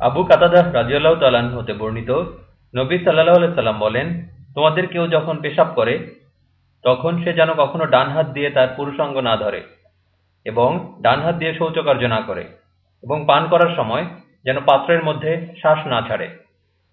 আবু কাতাদাহ রাজিউল্লাহ তালান হতে বর্ণিত, নবী সাল্লাহ সাল্লাম বলেন, তোমাদের কেউ যখন পেশাব করে, তখন সে যেন কখনো ডান হাত দিয়ে তার পুরুষাঙ্গ না ধরে এবং ডান হাত দিয়ে শৌচকার্য না করে এবং পান করার সময় যেন পাত্রের মধ্যে শ্বাস না ছাড়ে।